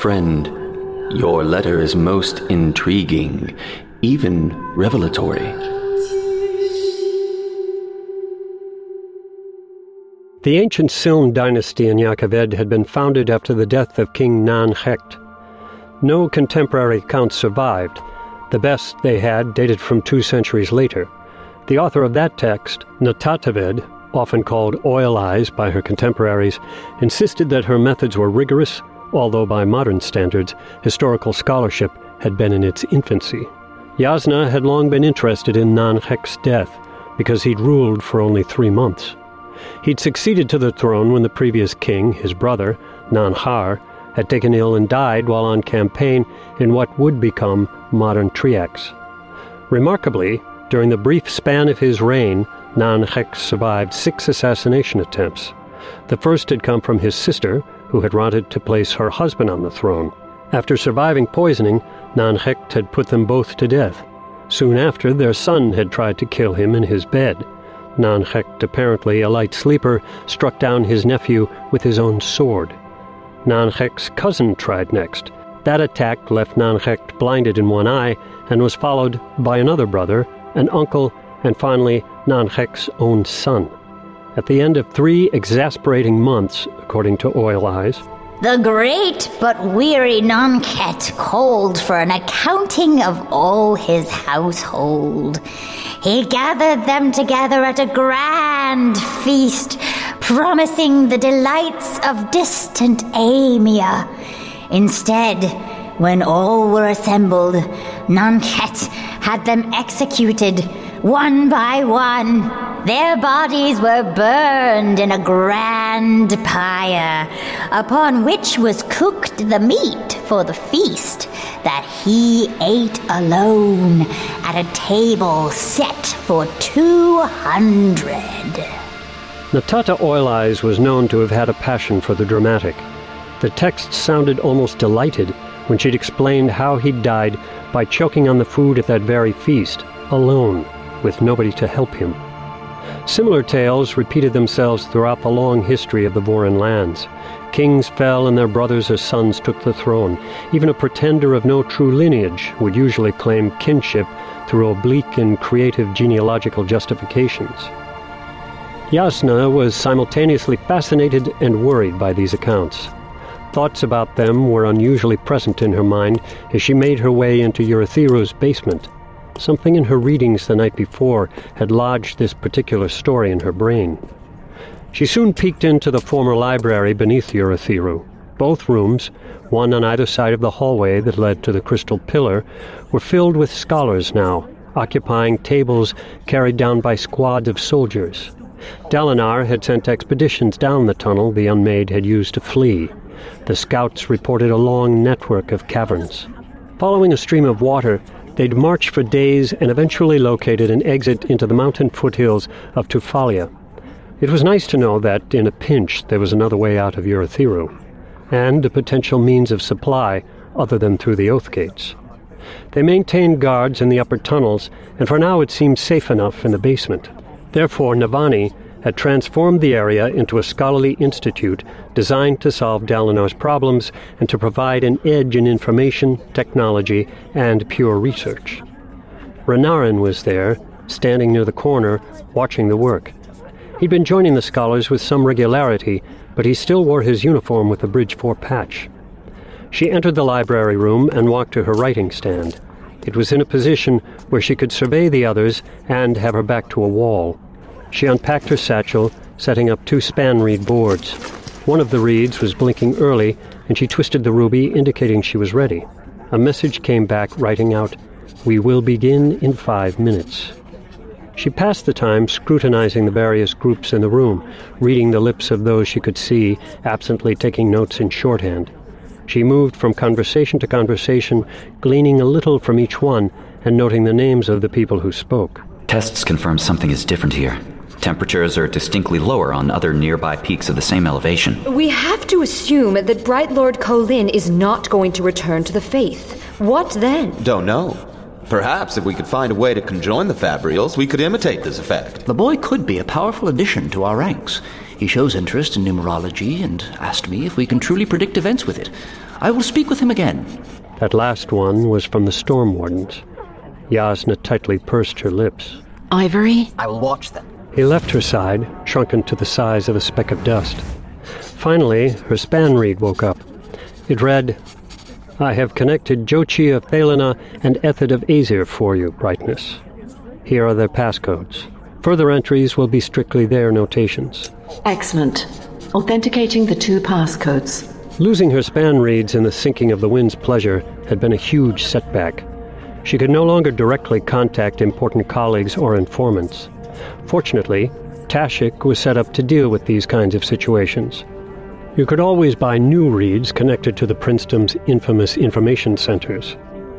Friend, your letter is most intriguing, even revelatory. The ancient Silm dynasty in Jah Keved had been founded after the death of King Nan Hecht. No contemporary accounts survived. The best they had dated from two centuries later. The author of that text, Natataved, often called Oil Eyes by her contemporaries, insisted that her methods were rigorous, although by modern standards, historical scholarship had been in its infancy. Jasnah had long been interested in Nan Hecht's death because he'd ruled for only three months. He'd succeeded to the throne when the previous king, his brother, Nanhar, had taken ill and died while on campaign in what would become modern Triax. Remarkably, during the brief span of his reign, Nan-Hecht survived six assassination attempts. The first had come from his sister, who had wanted to place her husband on the throne. After surviving poisoning, Nan-Hecht had put them both to death. Soon after, their son had tried to kill him in his bed. Nan-Hecht, apparently a light sleeper, struck down his nephew with his own sword. Nan-Hecht's cousin tried next. That attack left Nan-Hecht blinded in one eye and was followed by another brother, an uncle, and finally Nan-Hecht's own son. At the end of three exasperating months, according to Oil Eyes, the great but weary Nonket called for an accounting of all his household. He gathered them together at a grand feast, promising the delights of distant Aimia. Instead, when all were assembled, Nonket had them executed one by one. Their bodies were burned in a grand pyre, upon which was cooked the meat for the feast that he ate alone at a table set for two hundred. Natata Oil Eyes was known to have had a passion for the dramatic. The text sounded almost delighted when she'd explained how he'd died by choking on the food at that very feast, alone, with nobody to help him. Similar tales repeated themselves throughout the long history of the Vorin lands. Kings fell and their brothers or sons took the throne. Even a pretender of no true lineage would usually claim kinship through oblique and creative genealogical justifications. Jasnah was simultaneously fascinated and worried by these accounts. Thoughts about them were unusually present in her mind as she made her way into Urithiru's basement. Something in her readings the night before had lodged this particular story in her brain. She soon peeked into the former library beneath Urithiru. Both rooms, one on either side of the hallway that led to the crystal pillar, were filled with scholars now, occupying tables carried down by squads of soldiers. Dalinar had sent expeditions down the tunnel the Unmade had used to flee. The scouts reported a long network of caverns. Following a stream of water, They'd marched for days and eventually located an exit into the mountain foothills of Tu Fallia. It was nice to know that, in a pinch, there was another way out of Urithiru, and a potential means of supply other than through the Oath Gates. They maintained guards in the upper tunnels, and for now it seemed safe enough in the basement. Therefore, Navani had transformed the area into a scholarly institute designed to solve Dalinar's problems and to provide an edge in information, technology, and pure research. Renarin was there, standing near the corner, watching the work. He'd been joining the scholars with some regularity, but he still wore his uniform with the Bridge 4 patch. She entered the library room and walked to her writing stand. It was in a position where she could survey the others and have her back to a wall. She unpacked her satchel, setting up two span reed boards. One of the reeds was blinking early, and she twisted the ruby, indicating she was ready. A message came back, writing out, We will begin in five minutes. She passed the time scrutinizing the various groups in the room, reading the lips of those she could see, absently taking notes in shorthand. She moved from conversation to conversation, gleaning a little from each one and noting the names of the people who spoke. Tests confirm something is different here. Temperatures are distinctly lower on other nearby peaks of the same elevation. We have to assume that Bright Lord Kholin is not going to return to the faith. What then? Don't know. Perhaps if we could find a way to conjoin the Fabrials, we could imitate this effect. The boy could be a powerful addition to our ranks. He shows interest in numerology and asked me if we can truly predict events with it. I will speak with him again. That last one was from the Storm Wardens. Jasnah tightly pursed her lips. Ivory? I will watch them. He left her side, shrunken to the size of a speck of dust. Finally, her span reed woke up. It read, I have connected Jochi of Thaylenah and Ethid of Azir for you, Brightness. Here are their passcodes. Further entries will be strictly their notations. Excellent. Authenticating the two passcodes. Losing her span reeds in the sinking of the wind's pleasure had been a huge setback. She could no longer directly contact important colleagues or informants. Fortunately, Tashikk was set up to deal with these kinds of situations. You could always buy new reeds connected to the Princedom's infamous information centers.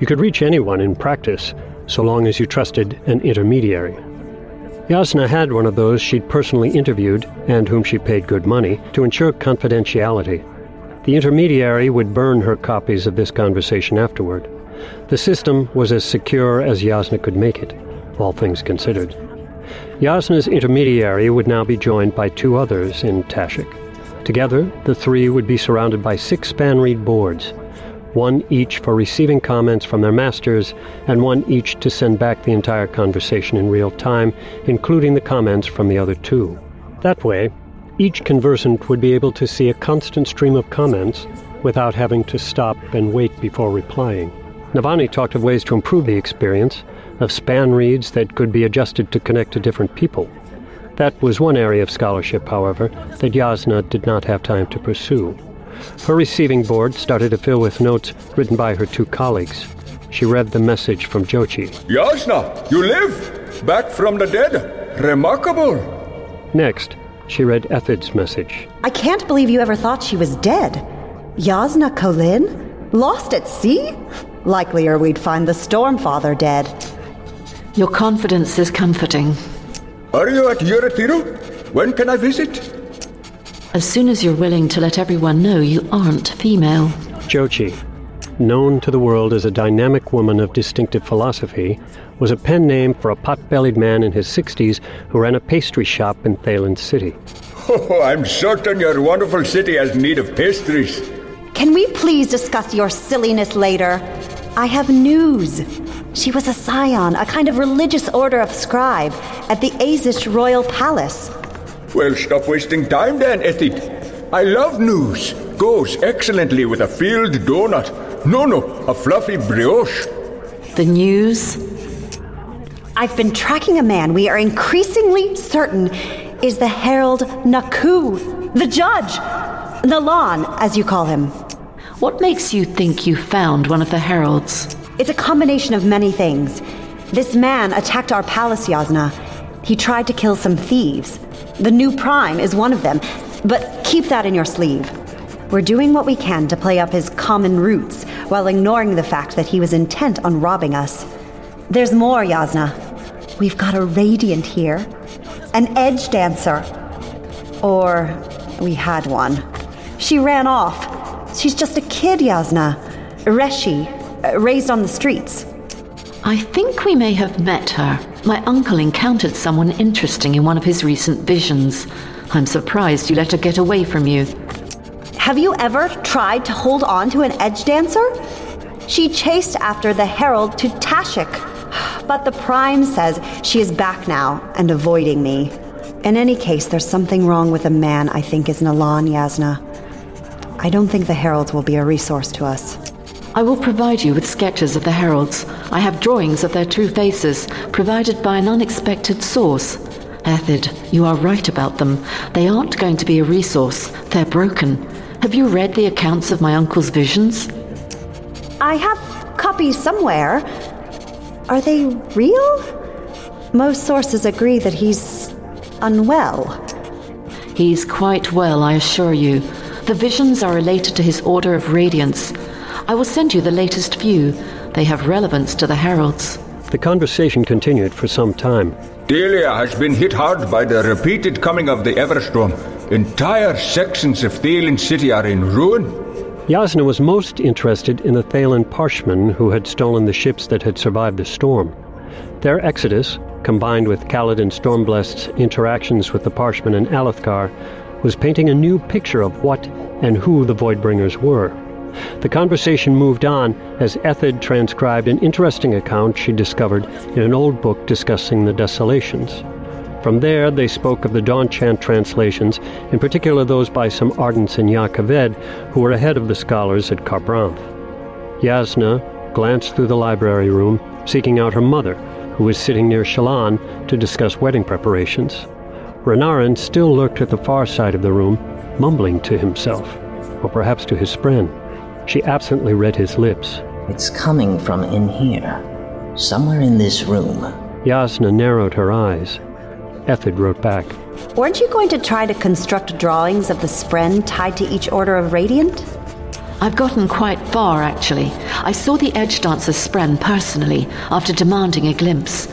You could reach anyone in practice, so long as you trusted an intermediary. Jasnah had one of those she'd personally interviewed, and whom she paid good money, to ensure confidentiality. The intermediary would burn her copies of this conversation afterward. The system was as secure as Jasnah could make it, all things considered. Jasnah's intermediary would now be joined by two others in Tashikk. Together, the three would be surrounded by six span-reed boards, one each for receiving comments from their masters, and one each to send back the entire conversation in real time, including the comments from the other two. That way, each conversant would be able to see a constant stream of comments without having to stop and wait before replying. Navani talked of ways to improve the experience, of span reeds that could be adjusted to connect to different people. That was one area of scholarship, however, that Jasnah did not have time to pursue. Her receiving board started to fill with notes written by her two colleagues. She read the message from Jochi. Jasnah, you live! Back from the dead! Remarkable! Next, she read Ethid's message. I can't believe you ever thought she was dead. Jasnah Kholin? Lost at sea? Likelier we'd find the Stormfather dead. Your confidence is comforting. Are you at Urithiru? When can I visit? As soon as you're willing to let everyone know you aren't female. Jochi, known to the world as a dynamic woman of distinctive philosophy, was a pen name for a pot-bellied man in his 60s who ran a pastry shop in Thaylen City. Oh, I'm certain your wonderful city has need of pastries. Can we please discuss your silliness later? I have news. She was a scion, a kind of religious order of scribe, at the Azish royal palace. Well, stop wasting time then, Ethid. I love news. Goes excellently with a filled donut. No, no, a fluffy brioche. The news? I've been tracking a man we are increasingly certain is the Herald Nakku, the judge. Nalan, as you call him. What makes you think you found one of the heralds? It's a combination of many things. This man attacked our palace, Jasnah. He tried to kill some thieves. The new prime is one of them, but keep that in your sleeve. We're doing what we can to play up his common roots while ignoring the fact that he was intent on robbing us. There's more, Jasnah. We've got a radiant here, an edge dancer. Or we had one. She ran off. She's just a kid, Jasnah. Reshi, Uh, raised on the streets. I think we may have met her. My uncle encountered someone interesting in one of his recent visions. I'm surprised you let her get away from you. Have you ever tried to hold on to an edge dancer? She chased after the herald to Tashikk, but the Prime says she is back now and avoiding me. In any case, there's something wrong with the man I think is Nalan Jasnah. I don't think the heralds will be a resource to us. I will provide you with sketches of the heralds. I have drawings of their true faces, provided by an unexpected source. Ethid, you are right about them. They aren't going to be a resource. They're broken. Have you read the accounts of my uncle's visions? I have copies somewhere. Are they real? Most sources agree that he's unwell. He's quite well, I assure you. The visions are related to his Order of Radiance. I will send you the latest view. They have relevance to the heralds. The conversation continued for some time. Delia has been hit hard by the repeated coming of the Everstorm. Entire sections of Thaylen City are in ruin. Jasnah was most interested in the Thaylen Parshmen who had stolen the ships that had survived the storm. Their exodus, combined with Kaladin Stormbless's interactions with the Parshmen and Alethkar, was painting a new picture of what and who the Voidbringers were. The conversation moved on as Ethid transcribed an interesting account she discovered in an old book discussing the desolations. From there, they spoke of the Dawn Chant translations, in particular those by some ardents in Jah Keved who were ahead of the scholars at Kharbranth. Jasnah glanced through the library room, seeking out her mother, who was sitting near Shallan to discuss wedding preparations. Renarin still lurked at the far side of the room, mumbling to himself, or perhaps to his friend. She absently read his lips. It's coming from in here. Somewhere in this room. Jasnah narrowed her eyes. Ethid wrote back. Weren't you going to try to construct drawings of the spren tied to each order of Radiant? I've gotten quite far, actually. I saw the Edge Dancer Spren personally after demanding a glimpse.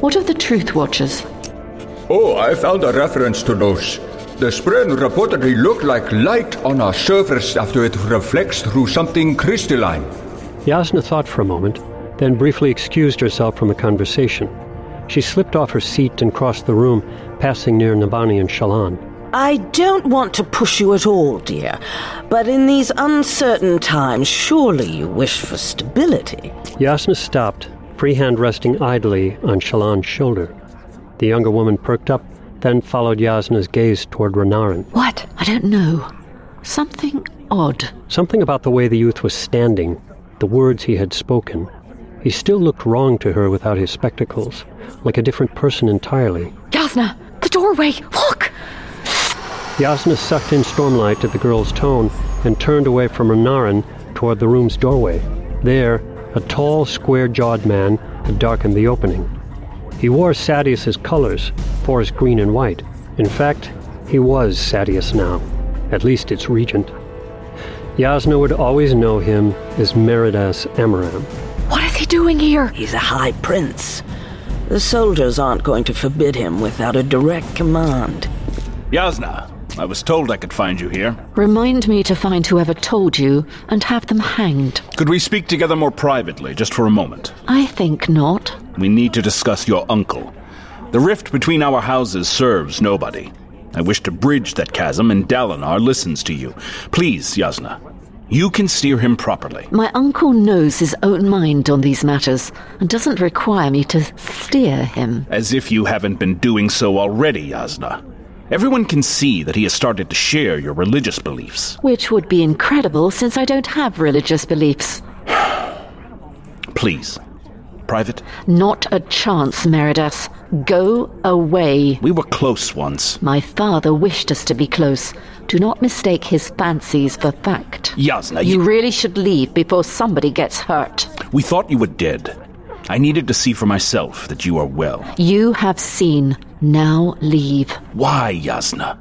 What of the Truth Watchers? Oh, I found a reference to those. The spren reportedly look like light on a surface after it reflects through something crystalline. Jasnah thought for a moment, then briefly excused herself from the conversation. She slipped off her seat and crossed the room, passing near Navani and Shallan. I don't want to push you at all, dear, but in these uncertain times, surely you wish for stability. Jasnah stopped, free hand resting idly on Shallan's shoulder. The younger woman perked up then followed Jasnah's gaze toward Renarin. What? I don't know. Something odd. Something about the way the youth was standing, the words he had spoken. He still looked wrong to her without his spectacles, like a different person entirely. Jasnah, the doorway! Look! Jasnah sucked in stormlight at the girl's tone and turned away from Renarin toward the room's doorway. There, a tall, square-jawed man had darkened the opening. He wore Sadeas's colors, forest green and white. In fact, he was Sadeas now, at least its regent. Jasnah would always know him as Meridas Amaram. What is he doing here? He's a high prince. The soldiers aren't going to forbid him without a direct command. Jasnah, I was told I could find you here. Remind me to find whoever told you and have them hanged. Could we speak together more privately, just for a moment? I think not. We need to discuss your uncle. The rift between our houses serves nobody. I wish to bridge that chasm, and Dalinar listens to you. Please, Jasnah, you can steer him properly. My uncle knows his own mind on these matters and doesn't require me to steer him. As if you haven't been doing so already, Jasnah. Everyone can see that he has started to share your religious beliefs. Which would be incredible since I don't have religious beliefs. Please, private? Not a chance, Meridas. Go away. We were close once. My father wished us to be close. Do not mistake his fancies for fact. Jasnah, you... you really should leave before somebody gets hurt. We thought you were dead. I needed to see for myself that you are well. You have seen. Now leave. Why, Jasnah?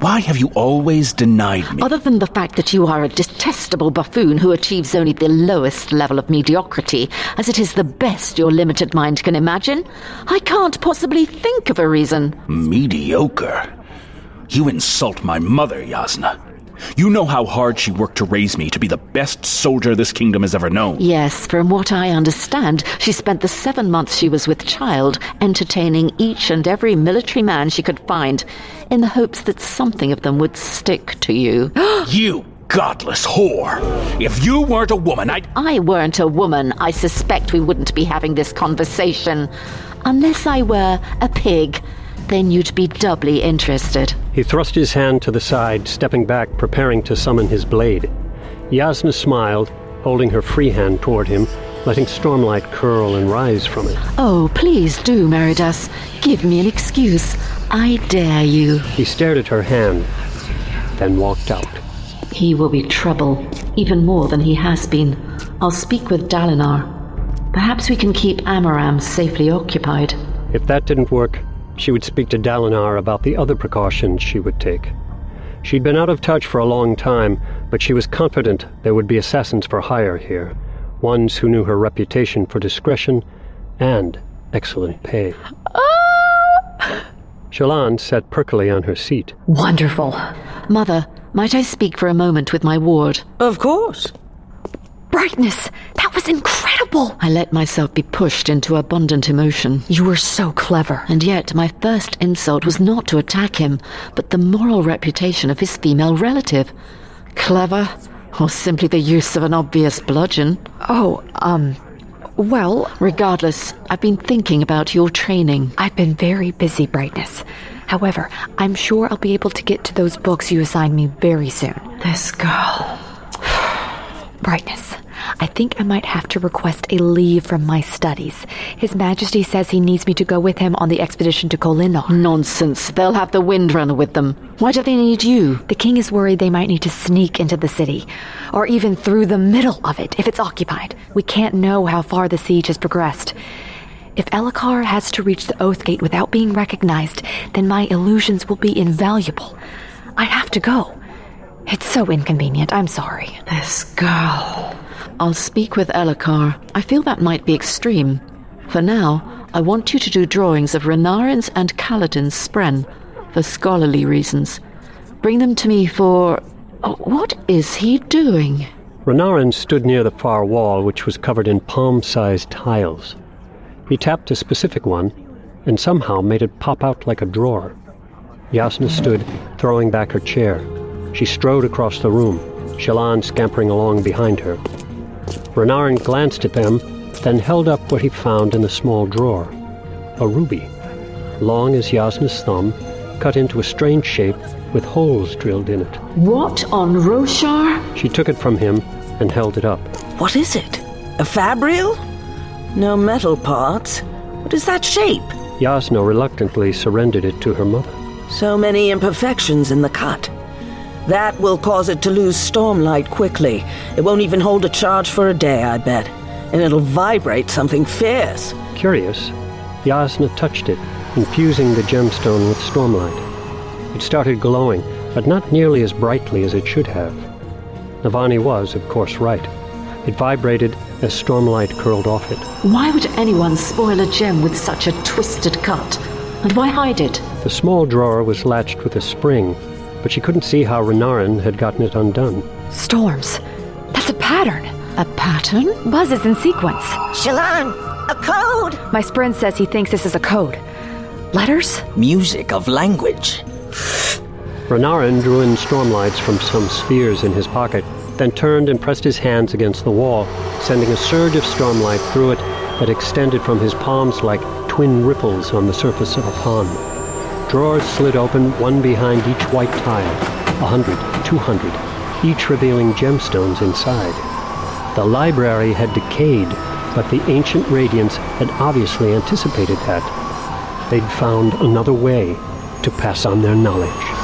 Why have you always denied me? Other than the fact that you are a detestable buffoon who achieves only the lowest level of mediocrity, as it is the best your limited mind can imagine, I can't possibly think of a reason. Mediocre? You insult my mother, Jasnah. You know how hard she worked to raise me to be the best soldier this kingdom has ever known. Yes, from what I understand, she spent the seven months she was with child entertaining each and every military man she could find, in the hopes that something of them would stick to you. you godless whore! If you weren't a woman, I'd. I weren't a woman, I suspect we wouldn't be having this conversation. Unless I were a pig then you'd be doubly interested. He thrust his hand to the side, stepping back, preparing to summon his blade. Jasnah smiled, holding her free hand toward him, letting Stormlight curl and rise from it. Oh, please do, Meridas. Give me an excuse. I dare you. He stared at her hand, then walked out. He will be trouble, even more than he has been. I'll speak with Dalinar. Perhaps we can keep Amaram safely occupied. If that didn't work, she would speak to Dalinar about the other precautions she would take. She'd been out of touch for a long time, but she was confident there would be assassins for hire here, ones who knew her reputation for discretion and excellent pay. Ah! Shallan sat perkily on her seat. Wonderful. Mother, might I speak for a moment with my ward? Of course. Brightness, that was incredible! I let myself be pushed into abundant emotion. You were so clever. And yet, my first insult was not to attack him, but the moral reputation of his female relative. Clever, or simply the use of an obvious bludgeon. Oh, um, well. Regardless, I've been thinking about your training. I've been very busy, Brightness. However, I'm sure I'll be able to get to those books you assigned me very soon. This girl. Brightness. I think I might have to request a leave from my studies. His Majesty says he needs me to go with him on the expedition to Kholinar. Nonsense. They'll have the Windrunner with them. Why do they need you? The king is worried they might need to sneak into the city, or even through the middle of it if it's occupied. We can't know how far the siege has progressed. If Elhokar has to reach the Oath Gate without being recognized, then my illusions will be invaluable. I have to go. It's so inconvenient. I'm sorry. This girl. I'll speak with Elhokar. I feel that might be extreme. For now, I want you to do drawings of Renarin's and Kaladin's spren for scholarly reasons. Bring them to me for. Oh, what is he doing? Renarin stood near the far wall, which was covered in palm sized tiles. He tapped a specific one and somehow made it pop out like a drawer. Jasnah stood, throwing back her chair. She strode across the room, Shallan scampering along behind her. Renarin glanced at them, then held up what he found in the small drawer. A ruby, long as Jasnah's thumb, cut into a strange shape with holes drilled in it. What on Roshar? She took it from him and held it up. What is it? A fabrial? No metal parts. What is that shape? Jasnah reluctantly surrendered it to her mother. So many imperfections in the cut. That will cause it to lose stormlight quickly. It won't even hold a charge for a day, I bet. And it'll vibrate something fierce. Curious, Jasnah touched it, infusing the gemstone with stormlight. It started glowing, but not nearly as brightly as it should have. Navani was, of course, right. It vibrated as stormlight curled off it. Why would anyone spoil a gem with such a twisted cut? And why hide it? The small drawer was latched with a spring, but she couldn't see how Renarin had gotten it undone. Storms. That's a pattern. A pattern? Buzzes in sequence. Shallan, a code! My spren says he thinks this is a code. Letters? Music of language. Renarin drew in stormlights from some spheres in his pocket, then turned and pressed his hands against the wall, sending a surge of stormlight through it that extended from his palms like twin ripples on the surface of a pond. Drawers slid open, one behind each white tile, a hundred, two hundred, each revealing gemstones inside. The library had decayed, but the ancient radiance had obviously anticipated that. They'd found another way to pass on their knowledge.